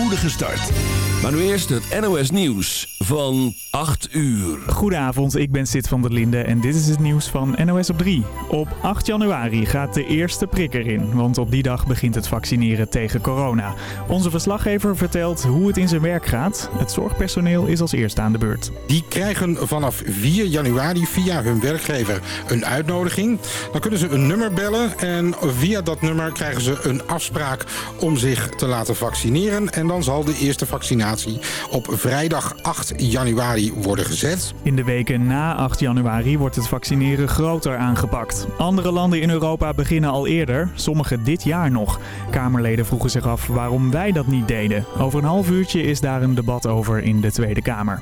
spoedige start. Maar nu eerst het NOS Nieuws van 8 uur. Goedenavond, ik ben Sid van der Linde en dit is het nieuws van NOS op 3. Op 8 januari gaat de eerste prik erin, want op die dag begint het vaccineren tegen corona. Onze verslaggever vertelt hoe het in zijn werk gaat. Het zorgpersoneel is als eerste aan de beurt. Die krijgen vanaf 4 januari via hun werkgever een uitnodiging. Dan kunnen ze een nummer bellen en via dat nummer krijgen ze een afspraak om zich te laten vaccineren. En dan zal de eerste vaccinatie op vrijdag 8 januari worden gezet. In de weken na 8 januari wordt het vaccineren groter aangepakt. Andere landen in Europa beginnen al eerder, sommige dit jaar nog. Kamerleden vroegen zich af waarom wij dat niet deden. Over een half uurtje is daar een debat over in de Tweede Kamer.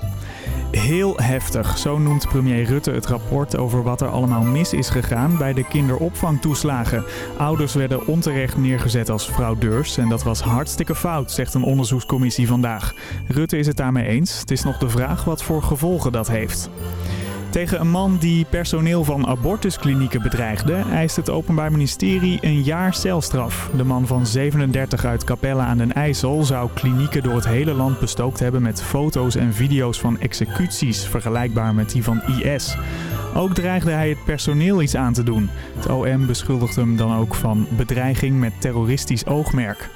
Heel heftig, zo noemt premier Rutte het rapport over wat er allemaal mis is gegaan bij de kinderopvangtoeslagen. Ouders werden onterecht neergezet als fraudeurs en dat was hartstikke fout, zegt een onderzoekscommissie vandaag. Rutte is het daarmee eens. Het is nog de vraag wat voor gevolgen dat heeft. Tegen een man die personeel van abortusklinieken bedreigde, eist het Openbaar Ministerie een jaar celstraf. De man van 37 uit Capelle aan den IJssel zou klinieken door het hele land bestookt hebben met foto's en video's van executies, vergelijkbaar met die van IS. Ook dreigde hij het personeel iets aan te doen. Het OM beschuldigt hem dan ook van bedreiging met terroristisch oogmerk.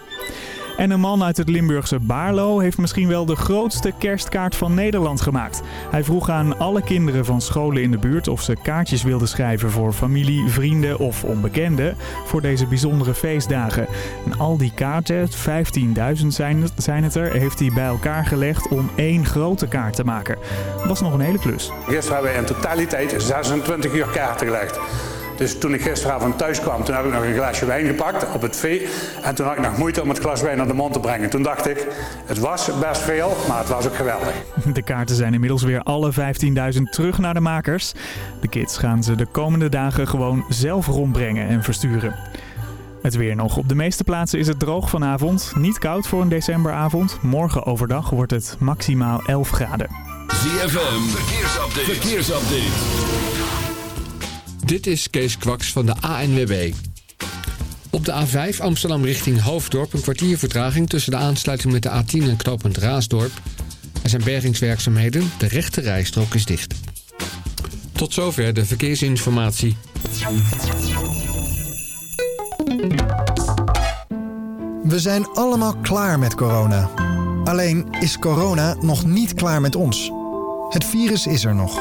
En een man uit het Limburgse Baarlo heeft misschien wel de grootste kerstkaart van Nederland gemaakt. Hij vroeg aan alle kinderen van scholen in de buurt of ze kaartjes wilden schrijven voor familie, vrienden of onbekenden voor deze bijzondere feestdagen. En al die kaarten, 15.000 zijn, het- er, heeft hij bij elkaar gelegd om één grote kaart te maken. Dat was nog een hele klus. Gisteren hebben we in totaliteit 26 uur kaarten gelegd. Dus toen ik gisteravond thuis kwam, toen heb ik nog een glaasje wijn gepakt op het vee. En toen had ik nog moeite om het glas wijn naar de mond te brengen. Toen dacht ik, het was best veel, maar het was ook geweldig. De kaarten zijn inmiddels weer alle 15.000 terug naar de makers. De kids gaan ze de komende dagen gewoon zelf rondbrengen en versturen. Het weer nog. Op de meeste plaatsen is het droog vanavond. Niet koud voor een decemberavond. Morgen overdag wordt het maximaal 11 graden. ZFM, verkeersupdate. verkeersupdate. Dit is Kees Kwaks van de ANWB. Op de A5 Amsterdam richting Hoofddorp een kwartier vertraging tussen de aansluiting met de A10 en knooppunt Raasdorp. Er zijn bergingswerkzaamheden, de rechte rijstrook is dicht. Tot zover de verkeersinformatie. We zijn allemaal klaar met corona. Alleen is corona nog niet klaar met ons. Het virus is er nog.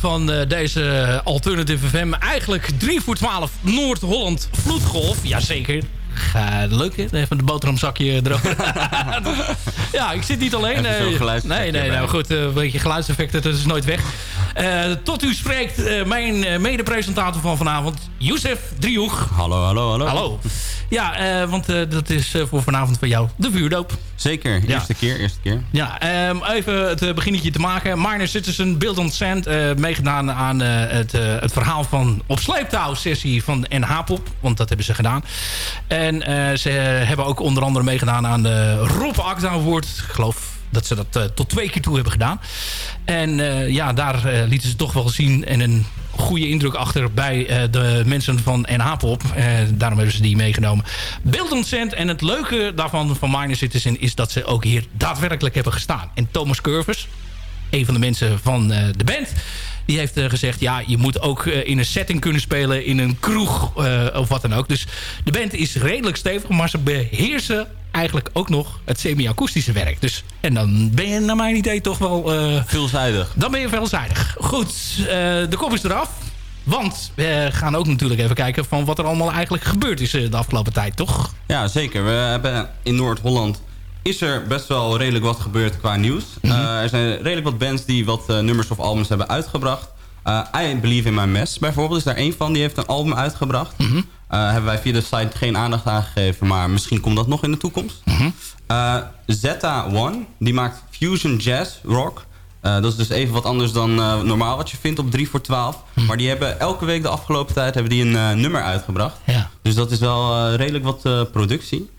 Van eh, deze Alternative FM. Eigenlijk 3 voor 12 Noord-Holland Vloedgolf. Jazeker. Ga, leuk hè? Even de boterhamzakje erover. ja, ik zit niet alleen. Eh, nee, nee, erbij. nou goed. eh, een beetje geluidseffecten, dat is nooit weg. Eh, tot u spreekt eh, mijn mede-presentator van vanavond, Youssef Driehoeg. Hallo, hallo, hallo. Hallo. Ja, eh, want eh, dat is eh, voor vanavond van jou de vuurdoop. Zeker, eerste keer, eerste keer. Ja, ehm, even het beginnetje te maken. Minor Citizen, Build on Sand. meegedaan aan het, het verhaal van op sleeptouw sessie van NH-pop. Want dat hebben ze gedaan. En ze hebben ook onder andere meegedaan aan de Rob Akda Award. Ik geloof dat ze dat tot twee keer toe hebben gedaan. En ja, daar lieten ze toch wel zien en een goede indruk achter bij eh, de mensen van NH-pop. Eh, daarom hebben ze die meegenomen. On Sand. En het leuke daarvan van Minor Citizen is dat ze ook hier daadwerkelijk hebben gestaan. En Thomas Curvers, een van de mensen van eh, de band... die heeft gezegd, ja, je moet ook in een setting kunnen spelen... in een kroeg of wat dan ook. Dus de band is redelijk stevig... maar ze beheersen eigenlijk ook nog het semi-akoestische werk. Dus, en dan ben je naar mijn idee toch wel... eh, Veelzijdig. dan ben je veelzijdig. Goed, eh, de kop is eraf. Want we gaan ook natuurlijk even kijken... van wat er allemaal eigenlijk gebeurd is eh, de afgelopen tijd, toch? Ja, zeker. We hebben in Noord-Holland is er best wel redelijk wat gebeurd qua nieuws. Mhm. Er zijn redelijk wat bands die wat nummers of albums hebben uitgebracht. I Believe in My Mess bijvoorbeeld is daar één van. Die heeft een album uitgebracht. Mhm. Hebben wij via de site geen aandacht aan gegeven. Maar misschien komt dat nog in de toekomst. Eh, Zeta One, die maakt fusion jazz rock. Eh, dat is dus even wat anders dan eh, normaal wat je vindt op 3 voor 12. Mhm. Maar die hebben elke week de afgelopen tijd hebben die een eh, nummer uitgebracht. Ja. Dus dat is wel eh, redelijk wat eh, productie.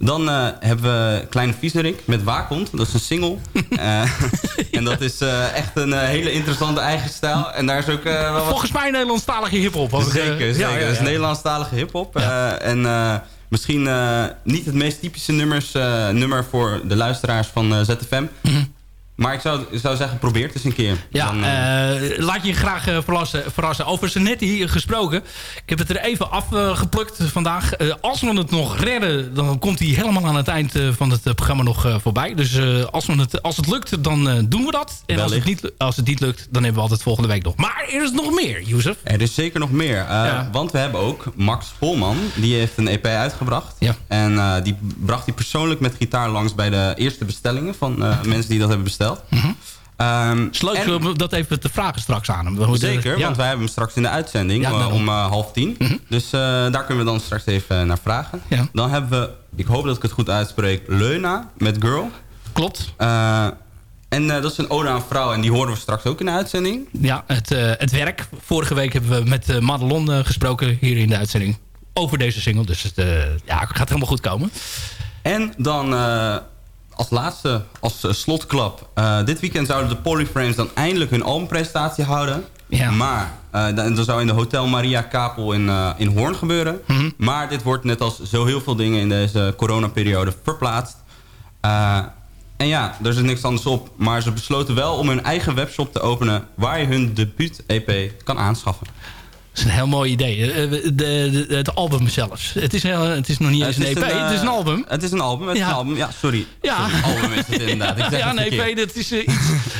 Dan eh, hebben we Kleine Viezerik met Waakhond. Dat is een single. Eh, En dat is eh, echt een hele interessante eigen stijl. En daar is ook wel wat Volgens mij Nederlandstalige hiphop. eh, Zeker, zeker. ja, ja, Dat is ja. Nederlandstalige hiphop. En misschien niet het meest typische nummers, nummer voor de luisteraars van ZFM. Maar ik zou, zou zeggen, probeer het eens een keer. Ja, Dan, eh, eh, laat je graag eh, verrassen, verrassen. Over Zanetti gesproken. Ik heb het er even afgeplukt vandaag. Als we het nog redden, dan komt hij helemaal aan het eind van het programma nog voorbij. Dus als, we het, als het lukt, dan doen we dat. En als het, niet, als het niet lukt, dan hebben we altijd volgende week nog. Maar er is nog meer, Youssef. Er is zeker nog meer. Ja. Want we hebben ook Max Polman. Die heeft een EP uitgebracht. Ja. En die bracht hij persoonlijk met gitaar langs bij de eerste bestellingen van mensen die dat hebben besteld. Leuk en- om dat even te vragen straks aan hem. Zeker, ja. want wij hebben hem straks in de uitzending Ja, eh, om eh, half tien. Dus eh, daar kunnen we dan straks even naar vragen. Ja. Dan hebben we, ik hoop dat ik het goed uitspreek, Leuna met Girl. Klopt. En dat is een ode aan vrouw en die horen we straks ook in de uitzending. Ja, het, het werk. Vorige week hebben we met Madelon gesproken hier in de uitzending. Over deze single. Dus het ja, het gaat helemaal goed komen. En dan als laatste, als eh, slotklap. eh, dit weekend zouden de Polyframes dan eindelijk hun albumpresentatie houden. Ja. Maar dan, dat zou in de Hotel Maria Kapel in, in Hoorn gebeuren. Mhm. Maar dit wordt net als zo heel veel dingen in deze coronaperiode verplaatst. En ja, er is niks anders op. Maar ze besloten wel om hun eigen webshop te openen... waar je hun debuut-EP kan aanschaffen. Is een heel mooi idee. Eh, de, de, het album zelfs. Het is, heel- het is nog niet eens een EP, eh, het is een album. Het is een album, het is Ja. een album. Ja, sorry. Ja. Sorry, album is het inderdaad. Ik zeg ja, nee. EP, dat is eh, iets,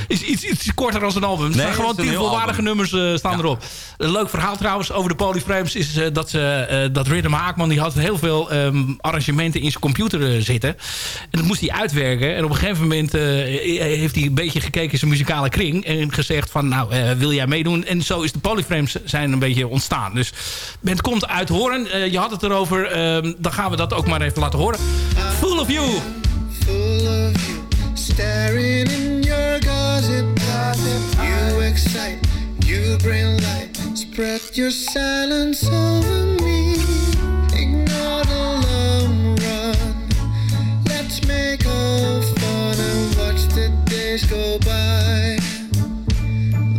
is iets, iets korter dan een album. Er Nee, gewoon is tien volwaardige nummers eh, staan Ja. erop. Een leuk verhaal trouwens over de Polyframes is eh, dat, ze, eh, dat Rhythm Haakman die had heel veel ehm, arrangementen in zijn computer eh, zitten. En dat moest hij uitwerken. En op een gegeven moment eh, heeft hij een beetje gekeken in zijn muzikale kring. En gezegd van, nou, eh, wil jij meedoen? En zo is de Polyframes zijn een beetje ontstaan. Dus het komt uit Horen. Eh, je had het erover. ehm, dan gaan we dat ook maar even laten horen. Full of You. full of you, staring in your gossip. You excite, you bring light, spread your silence over me. Ignore the long run. Let's make all fun and watch the days go by.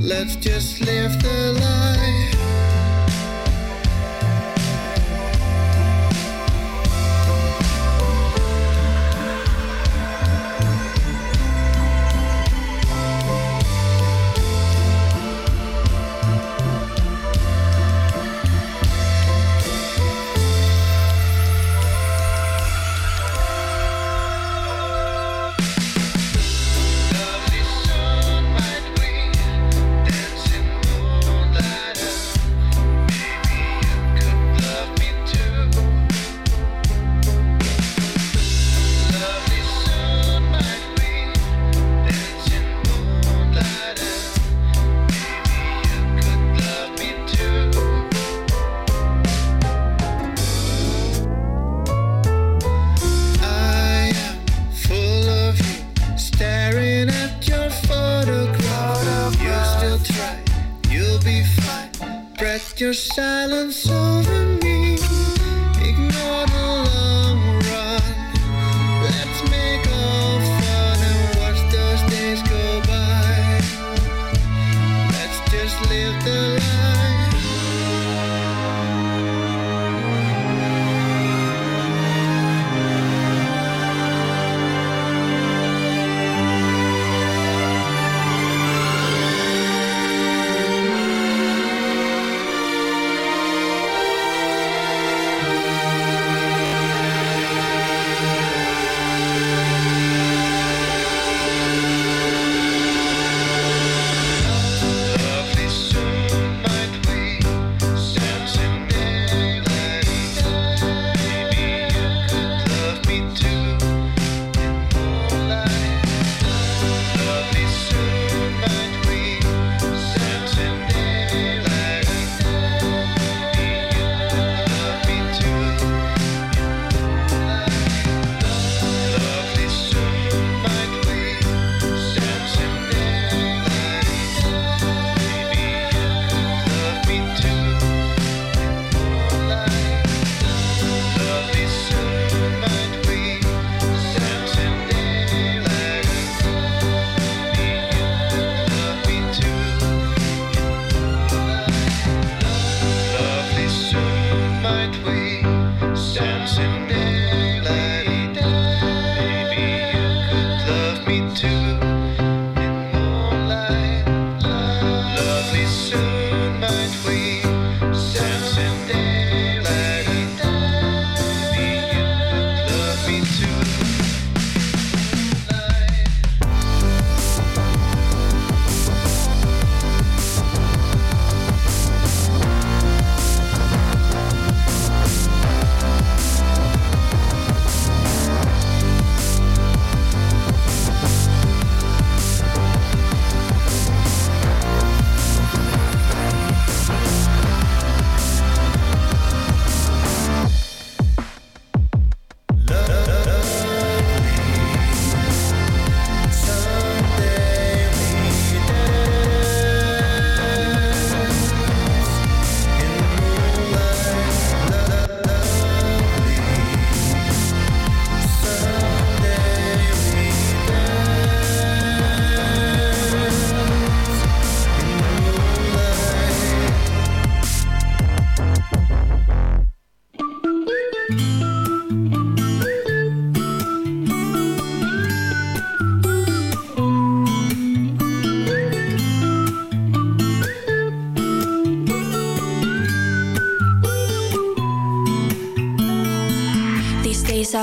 Let's just live the life.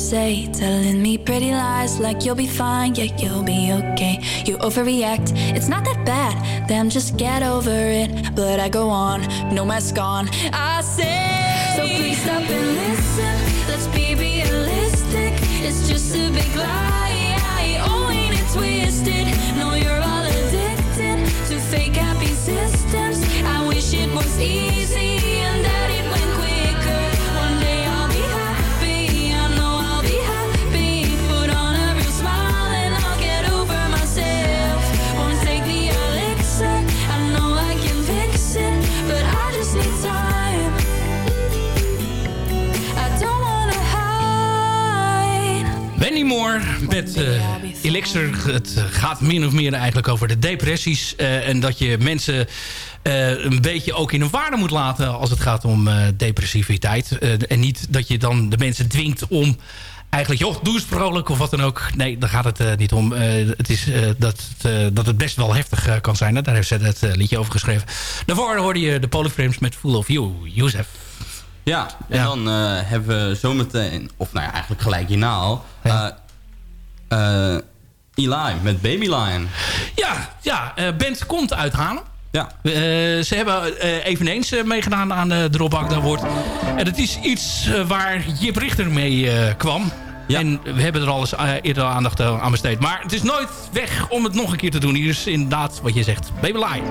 Say. Telling me pretty lies like you'll be fine, yeah, you'll be okay. You overreact, it's not that bad. Damn, just get over it. But I go on, no mask on. I say, so please stop and listen. Let's be realistic. It's just a big lie. Oh, ain't it twisted? No, you're all addicted to fake happy systems. I wish it was easy met eh, Elixir. Het eh, gaat min of meer eigenlijk over de depressies. eh, en dat je mensen een beetje ook in hun waarde moet laten... als het gaat om depressiviteit. En niet dat je dan de mensen dwingt om... Eigenlijk, joh, doe eens vrolijk of wat dan ook. Nee, daar gaat het niet om. Het is dat, het, dat het best wel heftig kan zijn. Daar heeft ze het liedje over geschreven. Daarvoor hoorde je de Polyframes met Full of You, Youssef. Ja, en Ja. dan hebben we zometeen, of nou ja, eigenlijk gelijk hierna al... eh, Eli met Baby Lion. Ja, ja eh, band komt uit Haarlem. Ja. Eh, ze hebben eveneens meegedaan aan de Dropback Award. En het is iets waar Jip Richter mee kwam. En we hebben er al eens eerder aandacht aan besteed. Maar het is nooit weg om het nog een keer te doen. Hier is inderdaad wat je zegt. Baby Lion.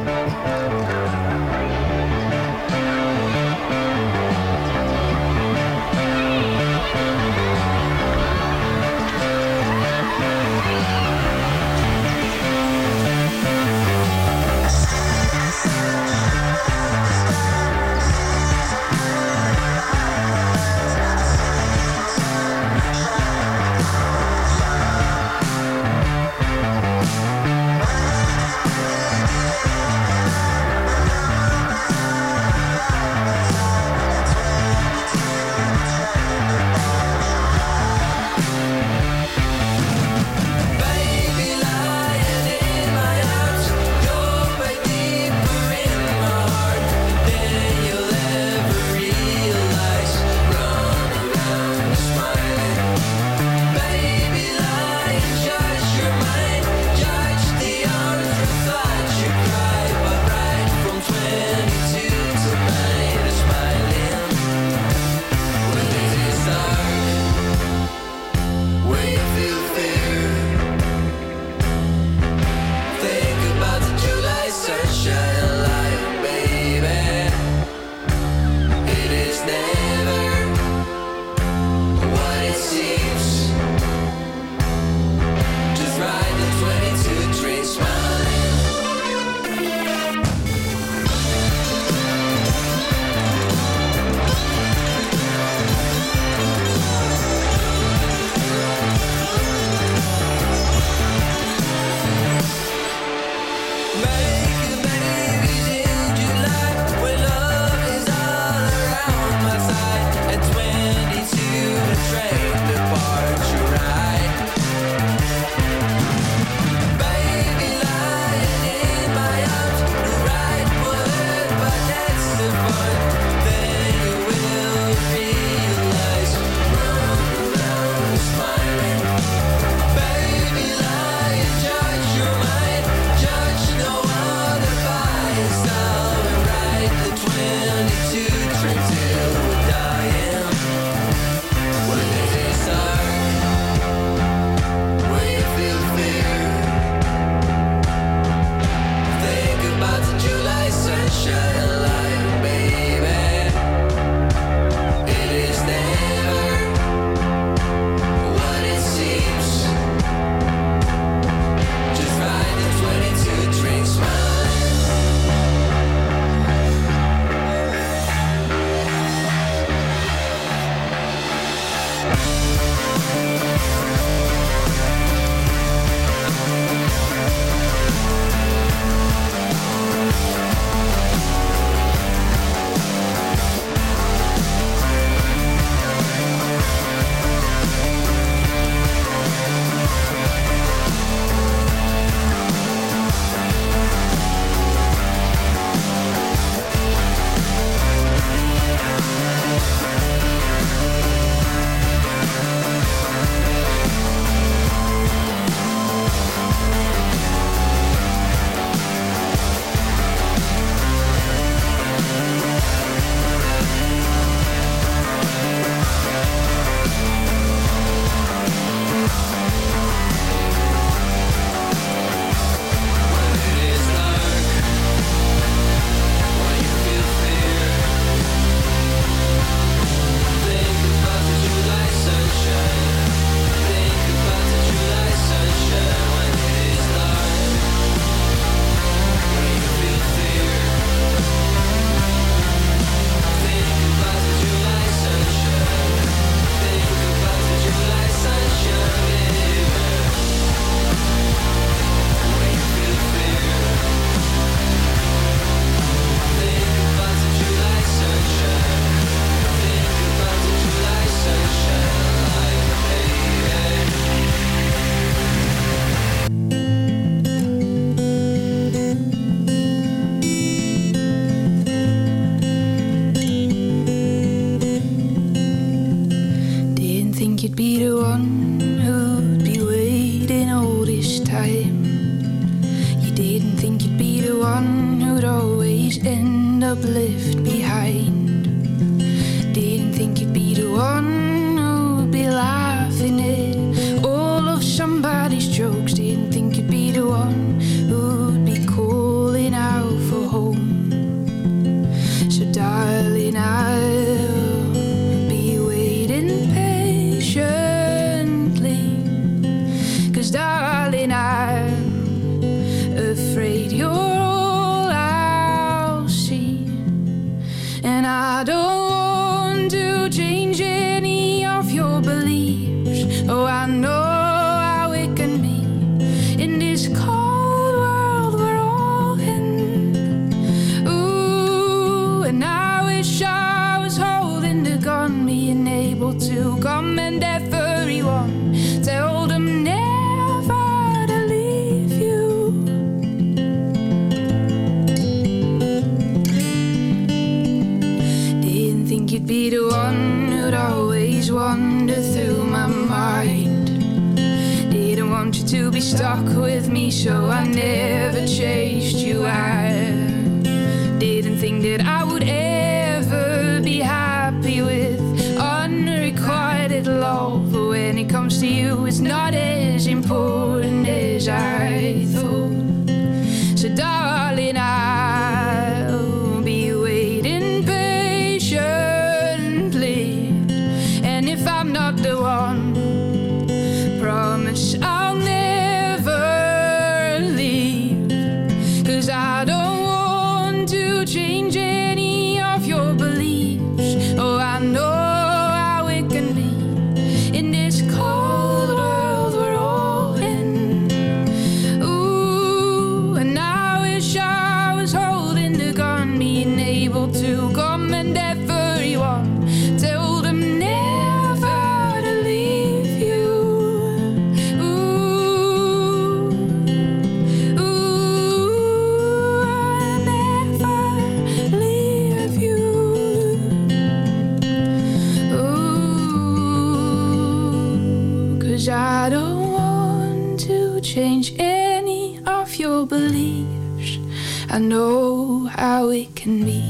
I know how it can be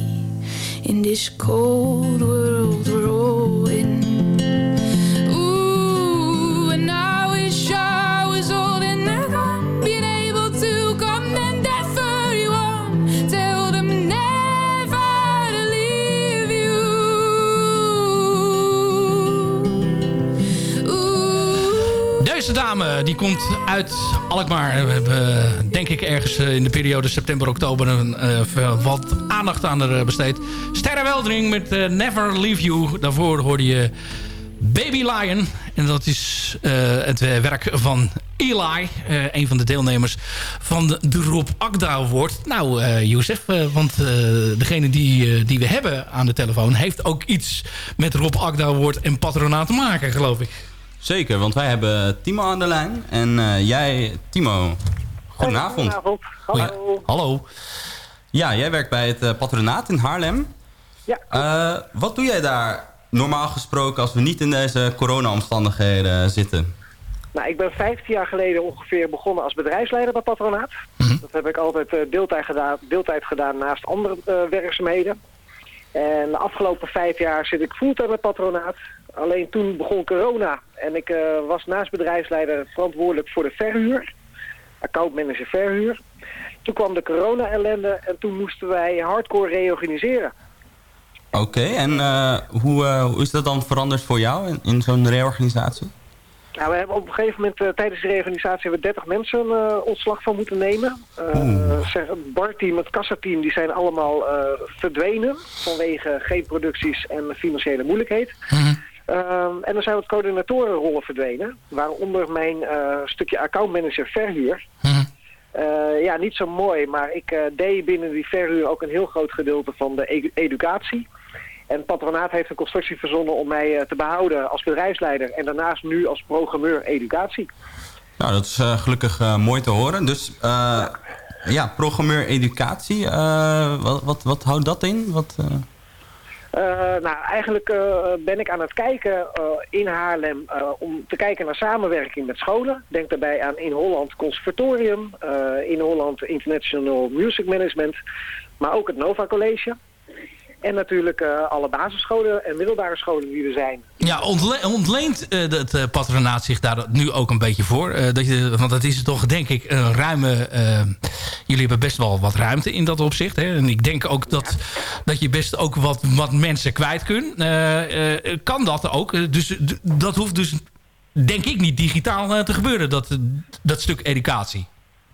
in this cold world we're all in. Ooh, and I wish I was holding the gun, being able to commend everyone. Tell them never to leave you. Ooh. Deze dame die komt uit Alkmaar. We hebben ergens eh, in de periode september-oktober... een eh, wat aandacht aan haar eh, besteed. Sterre Weldering met Never Leave You. Daarvoor hoorde je Baby Lion. En dat is het werk van Eli. een van de deelnemers van de, Rob Akda Award. Nou, eh, want degene die, die we hebben aan de telefoon... heeft ook iets met Rob Akda Award en patronaat te maken, geloof ik. Zeker, want wij hebben Timo aan de lijn. En jij, Timo, goedenavond. Goedenavond. Hallo. Hallo. Ja, jij werkt bij het eh, patronaat in Haarlem. Ja. Eh, wat doe jij daar normaal gesproken als we niet in deze corona-omstandigheden zitten? Nou, ik ben 15 jaar geleden ongeveer begonnen als bedrijfsleider bij Patronaat. Dat heb ik altijd eh, deeltijd, gedaan, deeltijd gedaan naast andere werkzaamheden. En de afgelopen vijf jaar zit ik fulltime bij Patronaat. Alleen toen begon corona en ik was naast bedrijfsleider verantwoordelijk voor de verhuur. Accountmanager verhuur. Toen kwam de corona-ellende en toen moesten wij hardcore reorganiseren. Oké, en eh, hoe, eh, hoe is dat dan veranderd voor jou in, in zo'n reorganisatie? Nou, we hebben op een gegeven moment eh, tijdens de reorganisatie hebben we 30 mensen ontslag van moeten nemen. Het barteam, het kassateam, die zijn allemaal verdwenen vanwege geen producties en financiële moeilijkheid. Ehm, en er zijn wat coördinatorenrollen verdwenen, waaronder mijn eh, stukje accountmanager verhuur. Eh, ja, niet zo mooi, maar ik eh, deed binnen die verhuur ook een heel groot gedeelte van de educatie. En het patronaat heeft een constructie verzonnen om mij te behouden als bedrijfsleider en daarnaast nu als programmeur educatie. Nou, dat is gelukkig mooi te horen. Dus eh, ja, programmeur educatie, wat, wat, wat houdt dat in? Wat, eh, nou, eigenlijk eh, ben ik aan het kijken eh, in Haarlem om te kijken naar samenwerking met scholen. Denk daarbij aan in Holland Conservatorium, in Holland International Music Management, maar ook het Nova College. En natuurlijk eh, alle basisscholen en middelbare scholen die er zijn. Ja, ontle ontleent eh, het eh, patronaat zich daar nu ook een beetje voor? Dat je, want dat is toch denk ik een ruime... jullie hebben best wel wat ruimte in dat opzicht. Hè? En ik denk ook dat, dat je best ook wat, wat mensen kwijt kunt. Kan dat ook? Dus dat hoeft dus denk ik niet digitaal te gebeuren, dat, dat stuk educatie.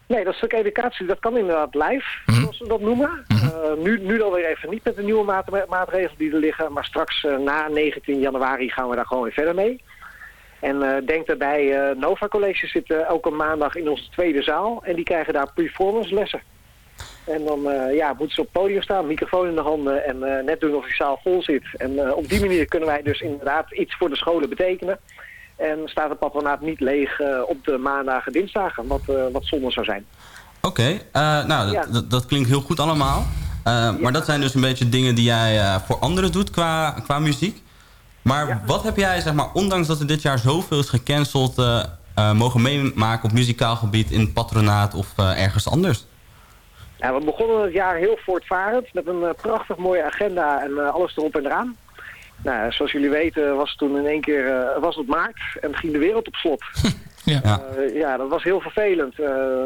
Nee, dat stuk educatie, dat kan inderdaad live, zoals we dat noemen. Eh, nu, nu dan weer even niet met de nieuwe maat- maatregelen die er liggen. Maar straks eh, na 19 januari gaan we daar gewoon weer verder mee. En eh, denk daarbij, Nova College zit elke maandag in onze tweede zaal. En die krijgen daar performance lessen. En dan ja, moeten ze op het podium staan, microfoon in de handen en net doen of die zaal vol zit. En op die manier kunnen wij dus inderdaad iets voor de scholen betekenen. En staat het patronaat niet leeg eh, op de maandagen, dinsdagen, wat, eh, wat zonde zou zijn. Oké, eh, nou, Ja. dat, klinkt heel goed allemaal. Maar dat zijn dus een beetje dingen die jij voor anderen doet qua, qua muziek. Maar wat heb jij, zeg maar, ondanks dat er dit jaar zoveel is gecanceld... mogen meemaken op muzikaal gebied in het patronaat of ergens anders? Ja, we begonnen het jaar heel voortvarend met een prachtig mooie agenda en alles erop en eraan. Nou, zoals jullie weten was het toen in één keer eh, was het maart en ging de wereld op slot. Ja. Eh, ja, dat was heel vervelend. Eh,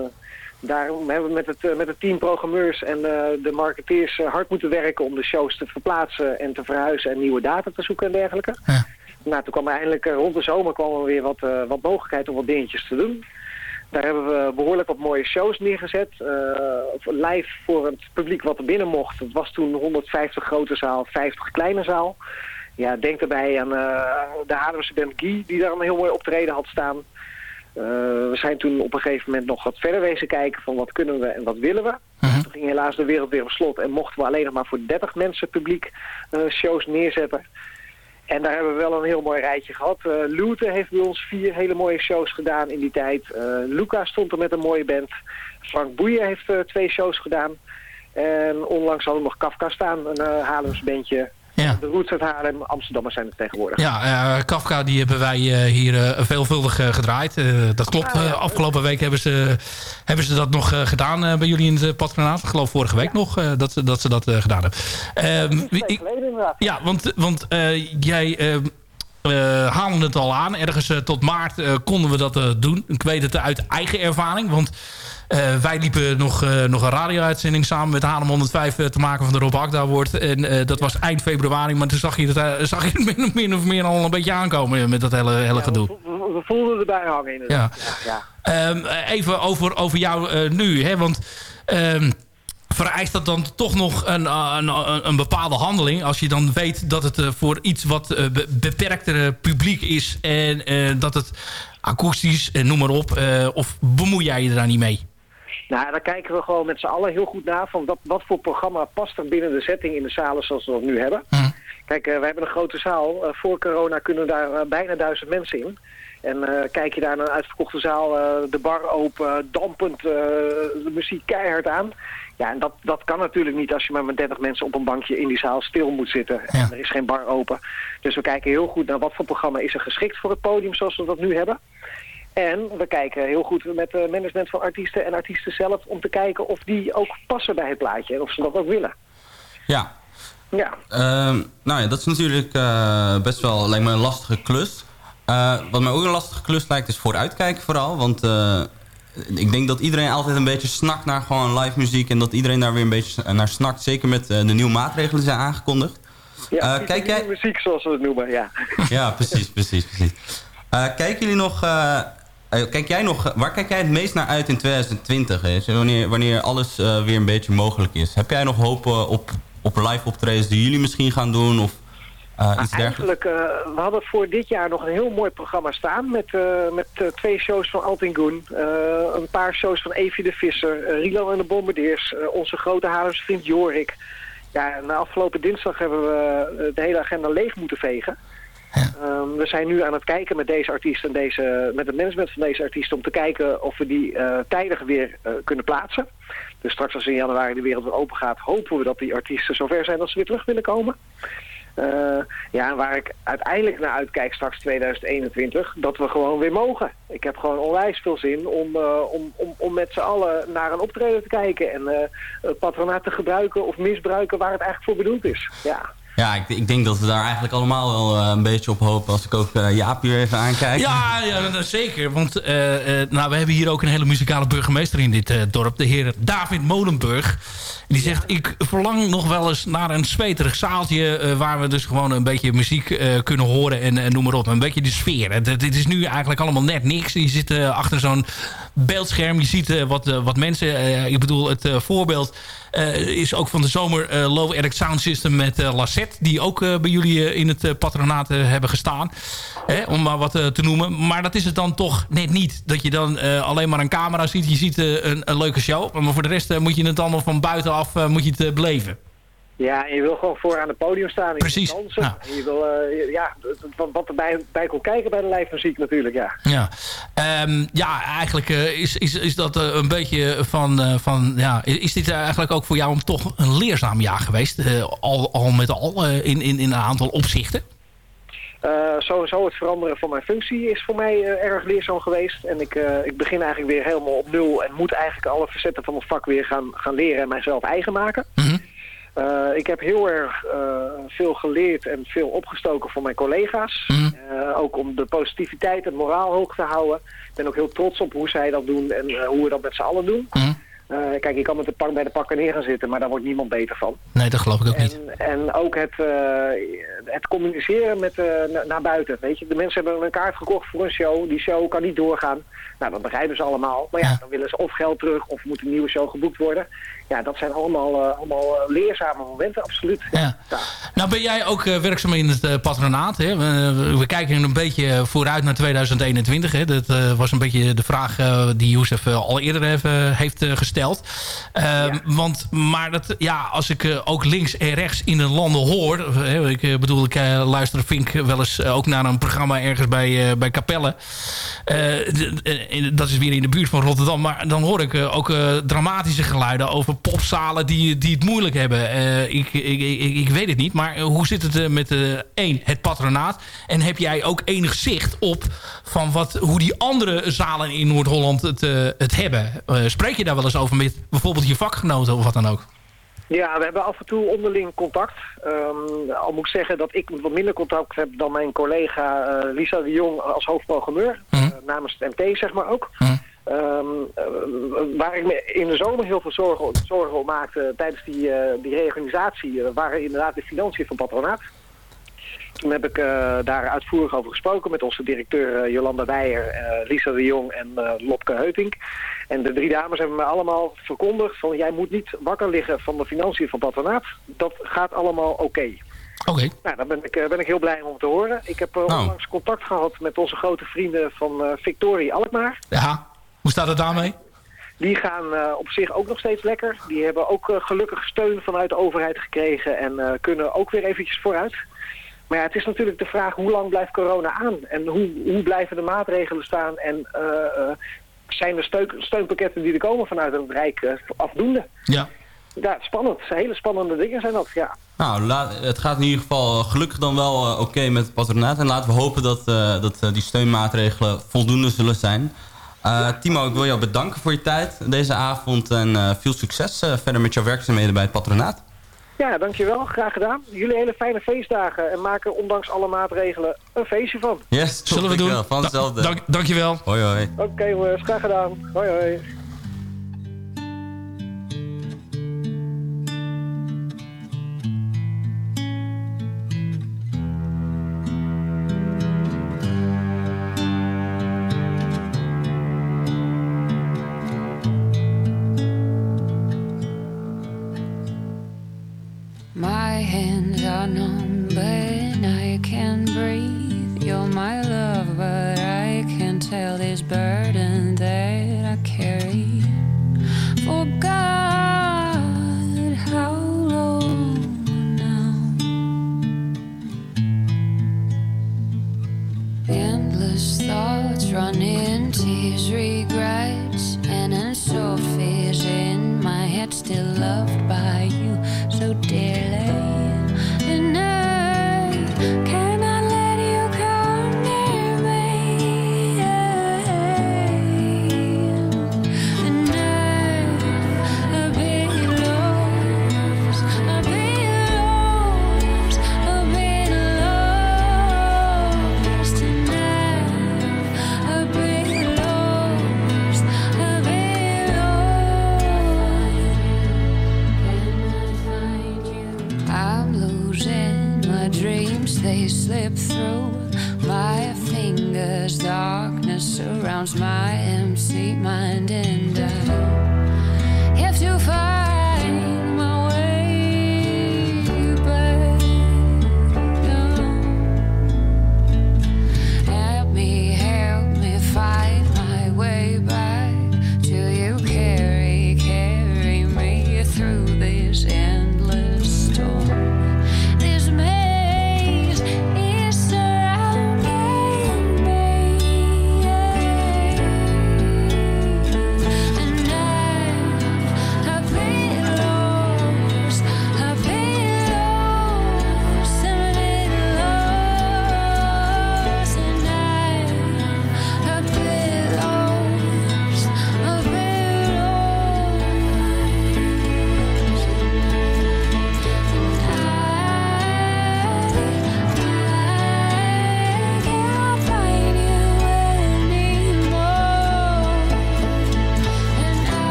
daarom hebben we met het, met het team programmeurs en eh, de marketeers hard moeten werken om de shows te verplaatsen en te verhuizen en nieuwe data te zoeken en dergelijke. Nou, toen kwam er eindelijk rond de zomer kwam er weer wat, eh, wat mogelijkheid om wat dingetjes te doen. Daar hebben we behoorlijk wat mooie shows neergezet. eh, live voor het publiek wat er binnen mocht. Het was toen 150 grote zaal, 50 kleine zaal. Ja, denk daarbij aan eh, de Haarlemse band Guy, die daar een heel mooi optreden had staan. Eh, we zijn toen op een gegeven moment nog wat verder wezen kijken van wat kunnen we en wat willen we. Toen ging helaas de wereld weer op slot en mochten we alleen nog maar voor 30 mensen publiek eh, shows neerzetten. En daar hebben we wel een heel mooi rijtje gehad. Uh, Lute heeft bij ons vier hele mooie shows gedaan in die tijd. Luca stond er met een mooie band. Frank Boeien heeft twee shows gedaan. En onlangs hadden we nog Kafka staan, een uh, Haarlems bandje. Ja. De Roots uit Haarlem, Amsterdammers zijn het tegenwoordig. Ja, eh, Kafka die hebben wij eh, hier eh, veelvuldig gedraaid. Dat klopt. Ah, ja. Afgelopen week hebben ze, hebben ze dat nog gedaan bij jullie in het patronaat. Ik geloof vorige week nog dat, ze- dat ze dat gedaan hebben. Ehm, ik- ja, want, want eh, jij ehm, eh, haalde het al aan. Ergens tot maart konden we dat doen. Ik weet het uit eigen ervaring. Want wij liepen nog, eh, nog een radio-uitzending samen met Haarlem 105 eh, te maken van de Rob Akda Award. En eh, dat was eind februari. Maar toen zag je het, eh, zag je het min, of meer al een beetje aankomen met dat hele, hele gedoe. We, voelden erbij hangen inderdaad. Ja. Ja. Ehm, even over, over jou eh, nu. Hè? Want ehm, vereist dat dan toch nog een, eh, een, een, bepaalde handeling... als je dan weet dat het eh, voor iets wat eh, be- beperktere publiek is... en eh, dat het akoestisch, en noem maar op... eh, of bemoei jij je daar niet mee? Nou, daar kijken we gewoon met z'n allen heel goed naar van wat, wat voor programma past er binnen de setting in de zalen zoals we dat nu hebben. Kijk, eh, wij hebben een grote zaal. Eh, voor corona kunnen daar eh, bijna duizend mensen in. En kijk je daar naar een uitverkochte zaal, de bar open, dampend, de muziek keihard aan. Ja, en dat, dat kan natuurlijk niet als je maar met 30 mensen op een bankje in die zaal stil moet zitten. En er is geen bar open. Dus we kijken heel goed naar wat voor programma is er geschikt voor het podium zoals we dat nu hebben. En we kijken heel goed met management van artiesten en artiesten zelf... om te kijken of die ook passen bij het plaatje en of ze dat ook willen. Ja. Ja. Ehm, nou ja, dat is natuurlijk eh, best wel lijkt me een lastige klus. Eh, wat mij ook een lastige klus lijkt is vooruitkijken vooral. Want eh, ik denk dat iedereen altijd een beetje snakt naar gewoon live muziek. En dat iedereen daar weer een beetje naar snakt. Zeker met de nieuwe maatregelen die zijn aangekondigd. Ja, Eh, kijk jij... muziek zoals we het noemen, ja. Ja, precies, precies, precies. Kijken jullie nog... kijk jij nog, waar kijk jij het meest naar uit in 2020? Hè? Zo Wanneer, wanneer alles eh, weer een beetje mogelijk is. Heb jij nog hoop eh, op, op live optredens die jullie misschien gaan doen? Of eh, iets dergelijks? Eigenlijk, eh, we hadden voor dit jaar nog een heel mooi programma staan... met, eh, met eh, twee shows van Altin Goen, eh, een paar shows van Evie de Visser... eh, Rilo en de Bombardiers, eh, onze grote Haarlemse vriend Jorik. Ja, en afgelopen dinsdag hebben we eh, de hele agenda leeg moeten vegen. Ehm, we zijn nu aan het kijken met deze artiest en deze, met het management van deze artiest... om te kijken of we die eh, tijdig weer eh, kunnen plaatsen. Dus straks als in januari de wereld weer open gaat... hopen we dat die artiesten zover zijn dat ze weer terug willen komen. Eh, ja, waar ik uiteindelijk naar uitkijk straks 2021, dat we gewoon weer mogen. Ik heb gewoon onwijs veel zin om, om, om, om met z'n allen naar een optreden te kijken en eh, het patronaat te gebruiken of misbruiken waar het eigenlijk voor bedoeld is. Ja. Ja, ik, ik denk dat we daar eigenlijk allemaal wel eh, een beetje op hopen... als ik ook eh, Jaap hier even aankijk. Ja, ja zeker. Want eh, nou, we hebben hier ook een hele muzikale burgemeester in dit dorp. De heer David Molenburg. Die zegt, ik verlang nog wel eens naar een zweterig zaaltje... eh, waar we dus gewoon een beetje muziek eh, kunnen horen en, noem maar op. Een beetje de sfeer. Het is nu eigenlijk allemaal net niks. Je zit eh, achter zo'n beeldscherm. Je ziet wat, wat mensen... ik bedoel, het voorbeeld is ook van de zomer Low Eric Sound System met Lassette. Die ook bij jullie in het patronaat hebben gestaan. Hè, om maar wat eh, te noemen. Maar dat is het dan toch net niet. Dat je dan eh, alleen maar een camera ziet. Je ziet eh, een, een leuke show. Maar voor de rest moet je het allemaal van buitenaf moet je het beleven. Ja, en je wil gewoon voor aan het podium staan. Precies, Je wil dansen. En je wil, ja, wat, wat erbij bij komt kijken bij de live muziek natuurlijk, ja. Ja, Ehm, ja eigenlijk is, is, is dat een beetje van, van... Ja, is dit eigenlijk ook voor jou om toch een leerzaam jaar geweest? Al, al met al in, in, in een aantal opzichten? Eh, sowieso het veranderen van mijn functie is voor mij eh, erg leerzaam geweest. En ik, eh, ik begin eigenlijk weer helemaal op nul en moet eigenlijk alle facetten van het vak weer gaan, gaan leren en mijzelf eigen maken. Eh, ik heb heel erg eh, veel geleerd en veel opgestoken voor mijn collega's. Eh, ook om de positiviteit en moraal hoog te houden. Ik ben ook heel trots op hoe zij dat doen en eh, hoe we dat met z'n allen doen. Eh, kijk, ik kan met de pak bij de pakken neer gaan zitten, maar daar wordt niemand beter van. Nee, dat geloof ik ook niet. En, ook het, eh, het communiceren met, eh, na- naar buiten. Weet je? De mensen hebben een kaart gekocht voor een show. Die show kan niet doorgaan. Nou, dat begrijpen ze allemaal. Maar ja, dan willen ze of geld terug of moet een nieuwe show geboekt worden. Ja, dat zijn allemaal, eh, allemaal eh, leerzame momenten, absoluut. Ja. Nou ben jij ook eh, werkzaam in het patronaat. Hè? We, we kijken een beetje vooruit naar 2021. Hè? Dat was een beetje de vraag die eh, al eerder even heeft gesteld. Want, maar dat, ja, als ik ook links en rechts in de landen hoor... ik bedoel, ik luister Vink wel eens ook naar een programma ergens bij, bij Capelle. Dat is weer in de buurt van Rotterdam. Maar dan hoor ik ook dramatische geluiden over popzalen die, die het moeilijk hebben. Eh, ik, ik, ik, ik weet het niet. Maar eh, hoe zit het eh, met één, het patronaat? En heb jij ook enig zicht op van wat, hoe die andere zalen in Noord-Holland het, het hebben? Spreek je daar wel eens over met bijvoorbeeld je vakgenoten of wat dan ook? Ja, we hebben af en toe onderling contact. Ehm, al moet ik zeggen dat ik wat minder contact heb dan mijn collega Lisa de Jong als hoofdprogrammeur. eh, namens het MT zeg maar ook. Ehm, eh, waar ik me in de zomer heel veel zorgen, zorgen om maakte tijdens die, eh, die reorganisatie... eh, waren inderdaad de financiën van patronaat. Toen heb ik daar uitvoerig over gesproken met onze directeur Jolanda Weijer, Lisa de Jong en Lopke Heutink. En de drie dames hebben me allemaal verkondigd van jij moet niet wakker liggen van de financiën van patronaat. Dat gaat allemaal oké. Oké. Nou, daar ben ik, ben ik heel blij om te horen. Ik heb Nou. onlangs contact gehad met onze grote vrienden van Victorie Alkmaar. Ja, hoe staat het daarmee? Die gaan eh, op zich ook nog steeds lekker. Die hebben ook eh, gelukkig steun vanuit de overheid gekregen en eh, kunnen ook weer eventjes vooruit. Maar ja, het is natuurlijk de vraag hoe lang blijft corona aan? En hoe, hoe blijven de maatregelen staan? En eh, eh, zijn de steun, steunpakketten die er komen vanuit het Rijk afdoende? Ja. Ja, spannend. Hele spannende dingen zijn dat, ja. Nou, laat, het gaat in ieder geval gelukkig dan wel eh, oké met het patronaat. En laten we hopen dat, eh, dat die steunmaatregelen voldoende zullen zijn. Eh, Timo, ik wil jou bedanken voor je tijd deze avond. En eh, veel succes eh, verder met jouw werkzaamheden bij het patronaat. Ja, dankjewel. Graag gedaan. Jullie hele fijne feestdagen en maken ondanks alle maatregelen een feestje van. Yes, Zullen we doen. wel. Van hetzelfde. Dank, dankjewel. Hoi hoi. Oké jongens, graag gedaan. Hoi hoi. dreams they slip through my fingers. Darkness surrounds my empty mind, and I.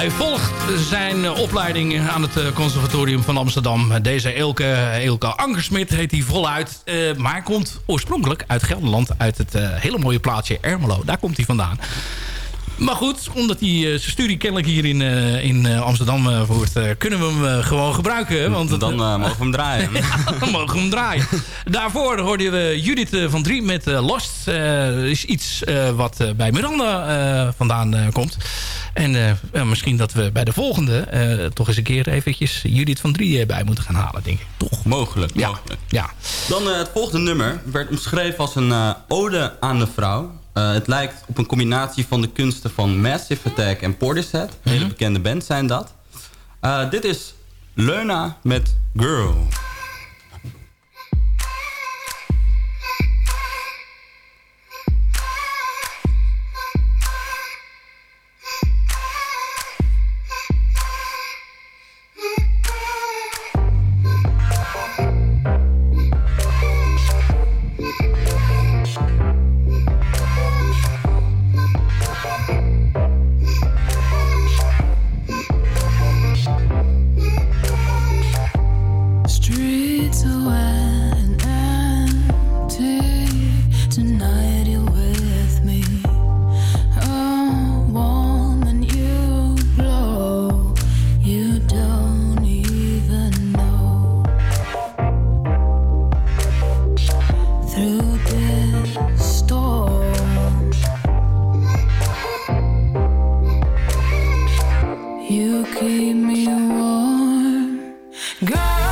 Hij volgt zijn eh, opleiding aan het eh, conservatorium van Amsterdam. Deze Elke, Elke Ankersmit heet hij voluit. Maar komt oorspronkelijk uit Gelderland. Uit het hele mooie plaatsje Ermelo. Daar komt hij vandaan. Maar goed, omdat hij uh, zijn studie kennelijk hier in, uh, in uh, Amsterdam voert... kunnen we hem gewoon gebruiken. Want dan mogen we hem draaien. ja, dan mogen we hem draaien. Daarvoor hoorden we Judith van Drie met Lost. is iets wat bij Miranda vandaan komt. En misschien dat we bij de volgende toch eens een keer eventjes Judith van Drie bij moeten gaan halen, denk ik. Toch? Mogelijk, ja. mogelijk. Ja. Dan het volgende nummer werd omschreven als een ode aan de vrouw. Uh, het lijkt op een combinatie van de kunsten van Massive Attack en Portishead. Een hele bekende band zijn dat. Uh, dit is Leuna met Girl. Girl.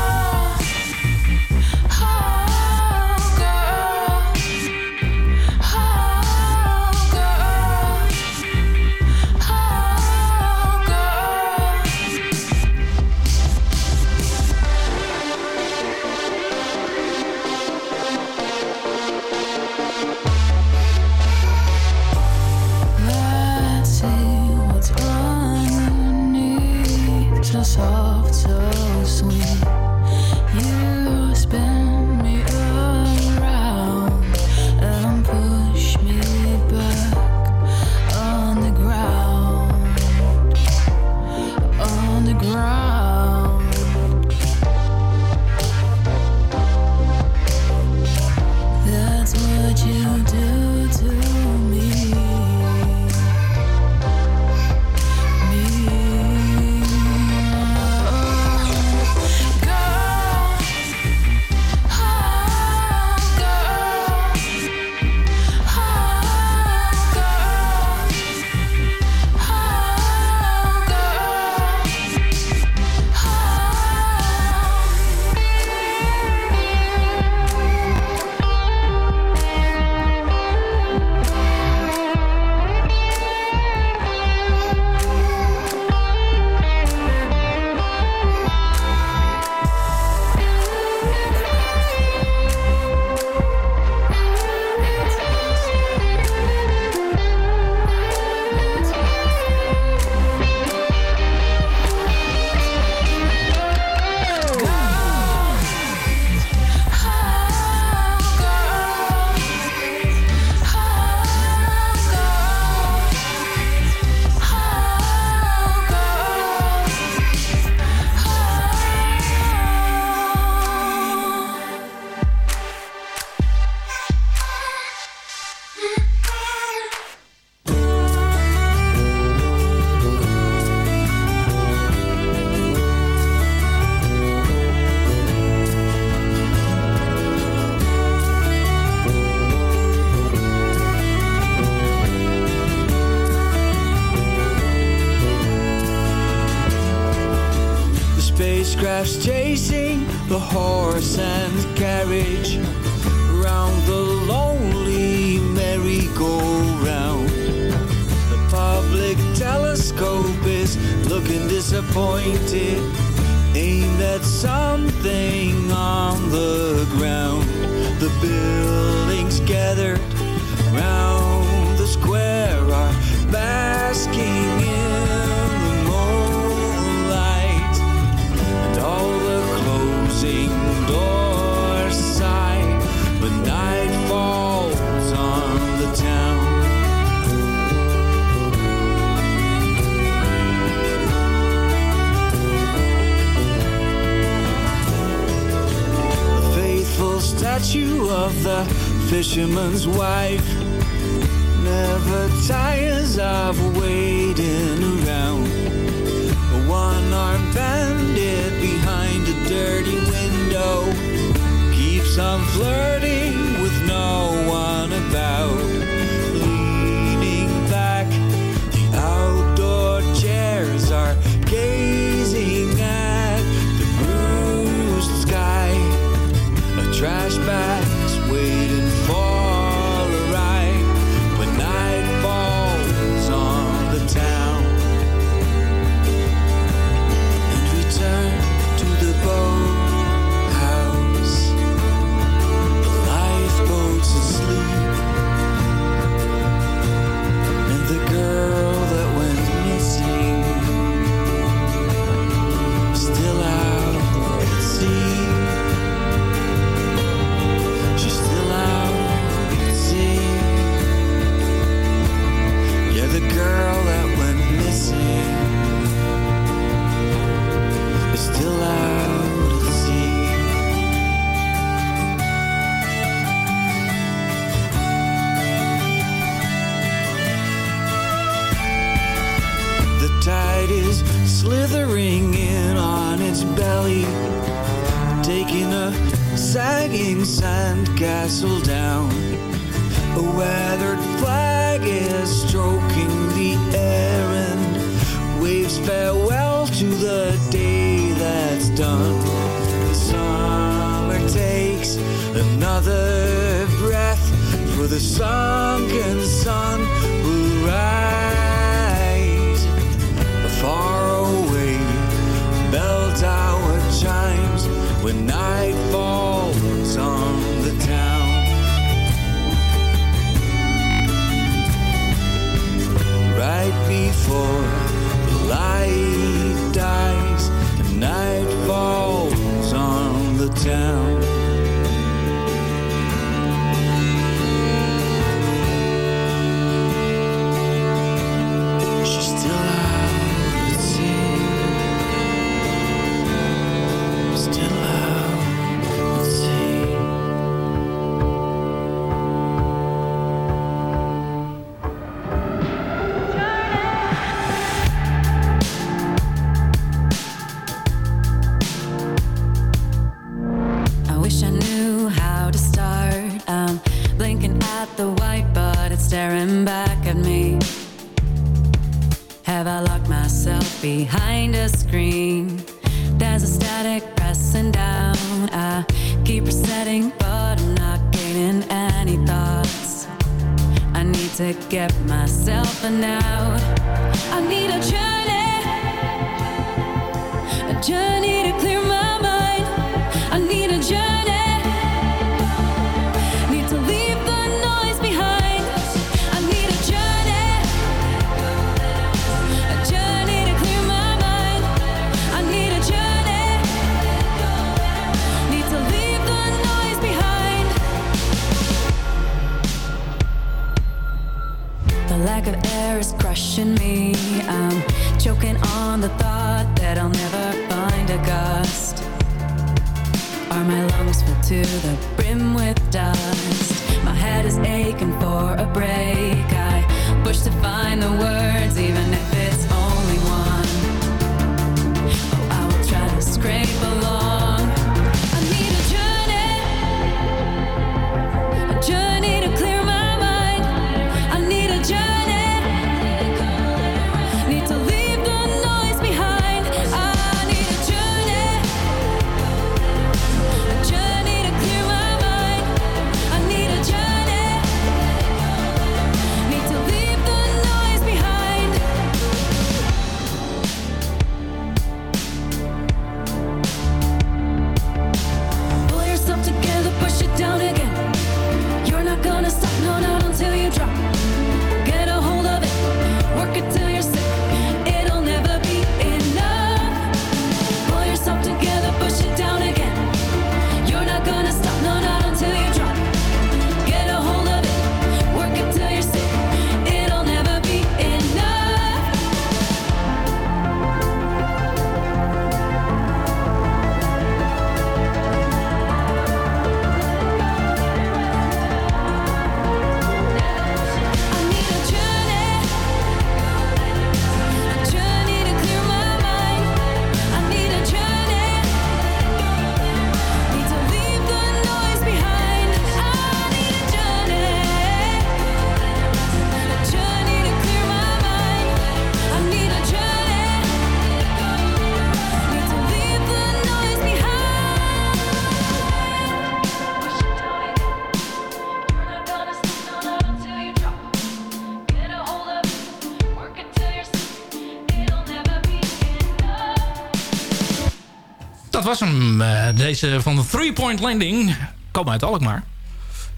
Deze van de Three Point Landing. Komen uit Alkmaar.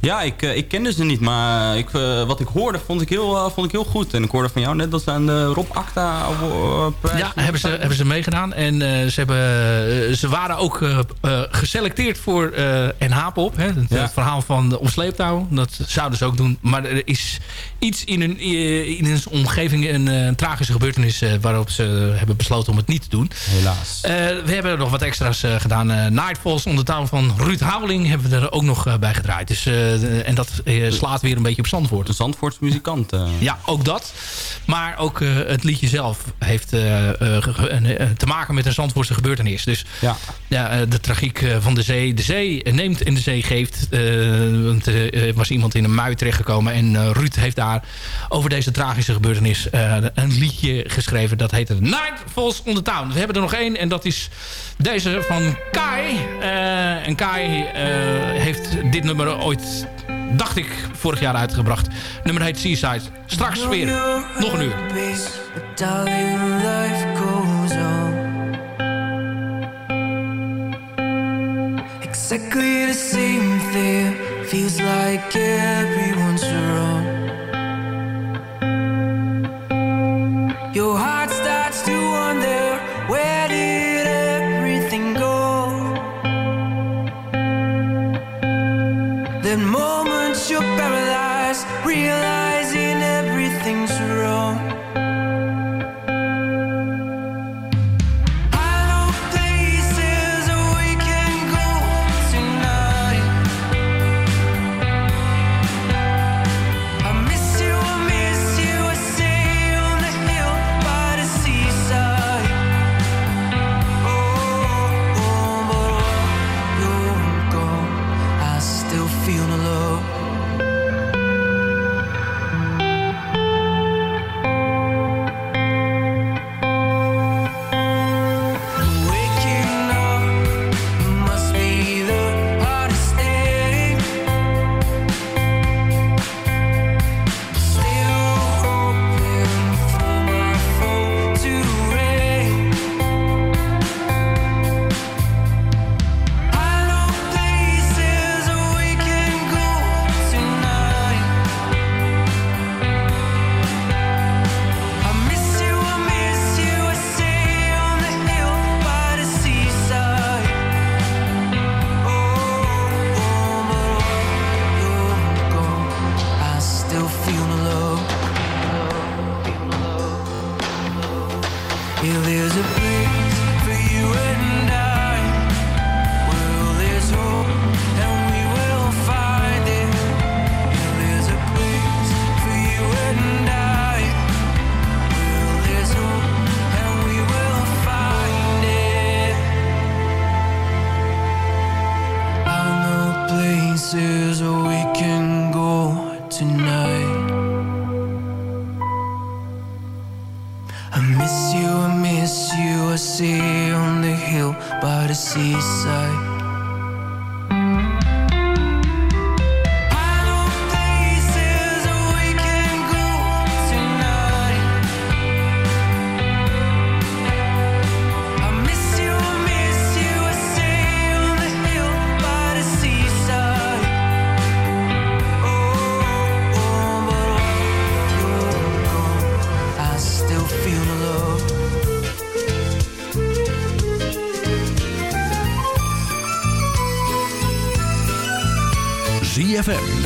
Ja, ik, eh, ik kende ze niet, maar ik, eh, wat ik hoorde vond ik, heel, eh, vond ik heel goed. En ik hoorde van jou net dat ze aan de Rob Acta uh, prijs... Ja, hebben ze, hebben ze meegedaan. En ze, hebben, ze waren ook geselecteerd voor eh NH-pop. Het, Ja. het verhaal van de Omsleeptouw. Dat zouden ze ook doen. Maar er is iets in hun, eh, in hun omgeving, een eh, tragische gebeurtenis... eh, waarop ze hebben besloten om het niet te doen. Helaas. We hebben nog wat extra's gedaan. Nightfalls onder touw van Ruud Houweling hebben we er ook nog bij gedraaid. Dus, en dat slaat weer een beetje op Zandvoort. Een Zandvoorts muzikant. Ja, ook dat. Maar ook het liedje zelf heeft te maken met een Zandvoortse gebeurtenis. Dus Ja. ja, de tragiek van de zee. De zee neemt en de zee geeft. Want er was iemand in een mui terechtgekomen. En Ruud heeft daar over deze tragische gebeurtenis eh, een liedje geschreven. Dat heette Night Falls on the Town. We hebben er nog één en dat is deze van Kai. Eh, en Kai eh, heeft dit nummer ooit, dacht ik, vorig jaar uitgebracht. Het nummer heet Seaside. Straks weer nog een uur. Exactly the same thing. Feels like everyone's wrong. Your heart